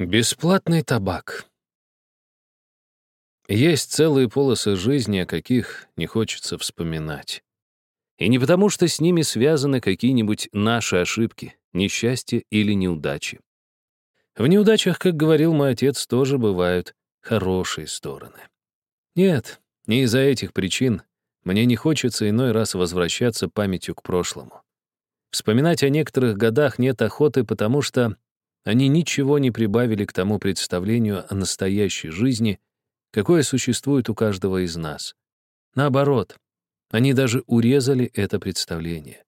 Бесплатный табак. Есть целые полосы жизни, о каких не хочется вспоминать. И не потому, что с ними связаны какие-нибудь наши ошибки, несчастья или неудачи. В неудачах, как говорил мой отец, тоже бывают хорошие стороны. Нет, не из-за этих причин мне не хочется иной раз возвращаться памятью к прошлому. Вспоминать о некоторых годах нет охоты, потому что они ничего не прибавили к тому представлению о настоящей жизни, какое существует у каждого из нас. Наоборот, они даже урезали это представление.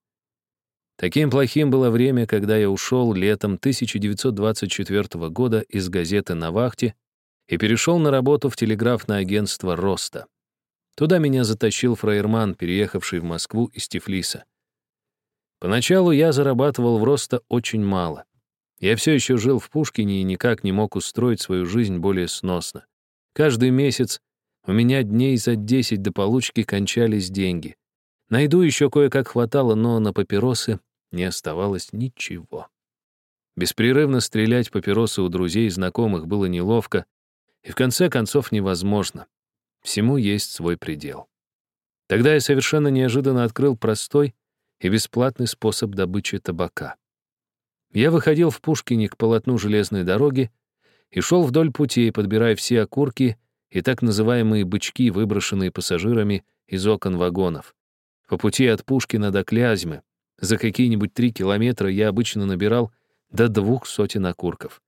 Таким плохим было время, когда я ушел летом 1924 года из газеты «На вахте» и перешел на работу в телеграфное агентство «Роста». Туда меня затащил фраерман, переехавший в Москву из Тифлиса. Поначалу я зарабатывал в Роста очень мало. Я все еще жил в Пушкине и никак не мог устроить свою жизнь более сносно. Каждый месяц у меня дней за 10 до получки кончались деньги. На еду еще кое-как хватало, но на папиросы не оставалось ничего. Беспрерывно стрелять папиросы у друзей и знакомых было неловко и в конце концов невозможно. Всему есть свой предел. Тогда я совершенно неожиданно открыл простой и бесплатный способ добычи табака. Я выходил в Пушкине к полотну железной дороги и шел вдоль путей, подбирая все окурки и так называемые бычки, выброшенные пассажирами из окон вагонов. По пути от Пушкина до Клязьмы за какие-нибудь три километра я обычно набирал до двух сотен окурков.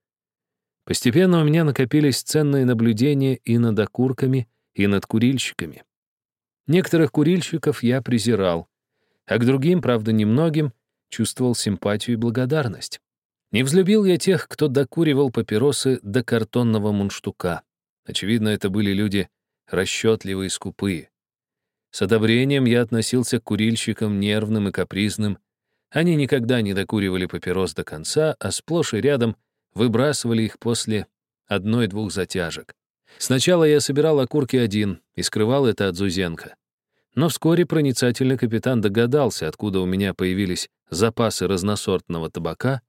Постепенно у меня накопились ценные наблюдения и над окурками, и над курильщиками. Некоторых курильщиков я презирал, а к другим, правда, немногим, чувствовал симпатию и благодарность. Не взлюбил я тех, кто докуривал папиросы до картонного мундштука. Очевидно, это были люди расчетливые и скупые. С одобрением я относился к курильщикам нервным и капризным. Они никогда не докуривали папирос до конца, а сплошь и рядом выбрасывали их после одной-двух затяжек. Сначала я собирал окурки один и скрывал это от Зузенко. Но вскоре проницательный капитан догадался, откуда у меня появились запасы разносортного табака,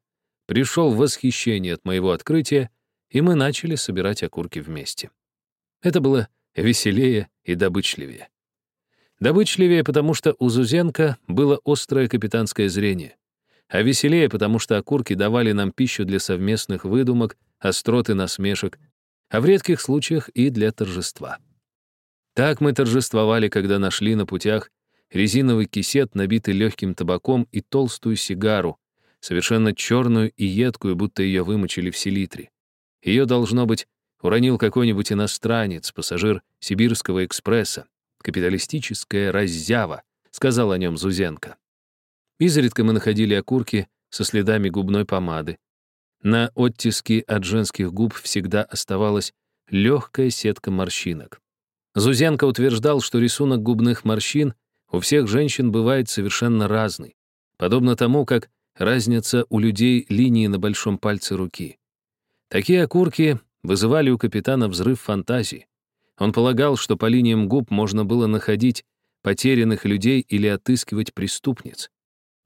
пришел в восхищение от моего открытия, и мы начали собирать окурки вместе. Это было веселее и добычливее. Добычливее, потому что у Зузенко было острое капитанское зрение, а веселее, потому что окурки давали нам пищу для совместных выдумок, острот и насмешек, а в редких случаях и для торжества. Так мы торжествовали, когда нашли на путях резиновый кисет, набитый легким табаком, и толстую сигару, совершенно черную и едкую, будто ее вымочили в селитре. Ее, должно быть, уронил какой-нибудь иностранец, пассажир Сибирского экспресса. Капиталистическая раззява, сказал о нем Зузенко. Изредка мы находили окурки со следами губной помады. На оттиске от женских губ всегда оставалась легкая сетка морщинок. Зузенко утверждал, что рисунок губных морщин у всех женщин бывает совершенно разный, подобно тому, как разница у людей линии на большом пальце руки. Такие окурки вызывали у капитана взрыв фантазии. Он полагал, что по линиям губ можно было находить потерянных людей или отыскивать преступниц.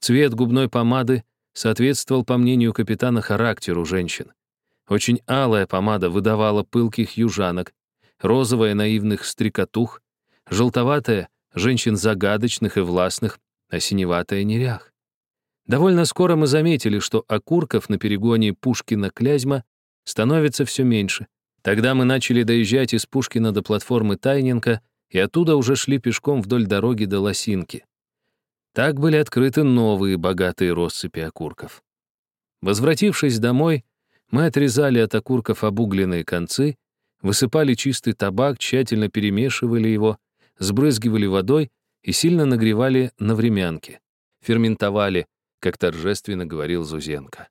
Цвет губной помады соответствовал, по мнению капитана, характеру женщин. Очень алая помада выдавала пылких южанок, розовая — наивных стрекотух, желтоватая — женщин загадочных и властных, а синеватая — нерях. Довольно скоро мы заметили, что окурков на перегоне Пушкина-Клязьма становится все меньше. Тогда мы начали доезжать из Пушкина до платформы Тайненко и оттуда уже шли пешком вдоль дороги до Лосинки. Так были открыты новые богатые россыпи окурков. Возвратившись домой, мы отрезали от окурков обугленные концы высыпали чистый табак, тщательно перемешивали его, сбрызгивали водой и сильно нагревали на времянке. Ферментовали, как торжественно говорил Зузенко.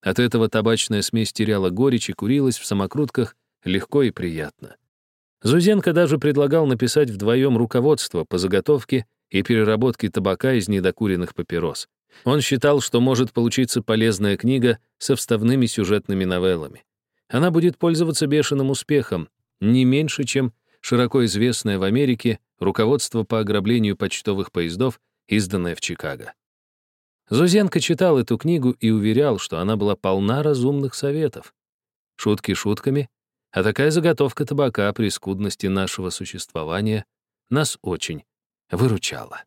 От этого табачная смесь теряла горечь и курилась в самокрутках легко и приятно. Зузенко даже предлагал написать вдвоем руководство по заготовке и переработке табака из недокуренных папирос. Он считал, что может получиться полезная книга со вставными сюжетными новеллами. Она будет пользоваться бешеным успехом, не меньше, чем широко известное в Америке руководство по ограблению почтовых поездов, изданное в Чикаго. Зузенко читал эту книгу и уверял, что она была полна разумных советов. Шутки шутками, а такая заготовка табака при скудности нашего существования нас очень выручала.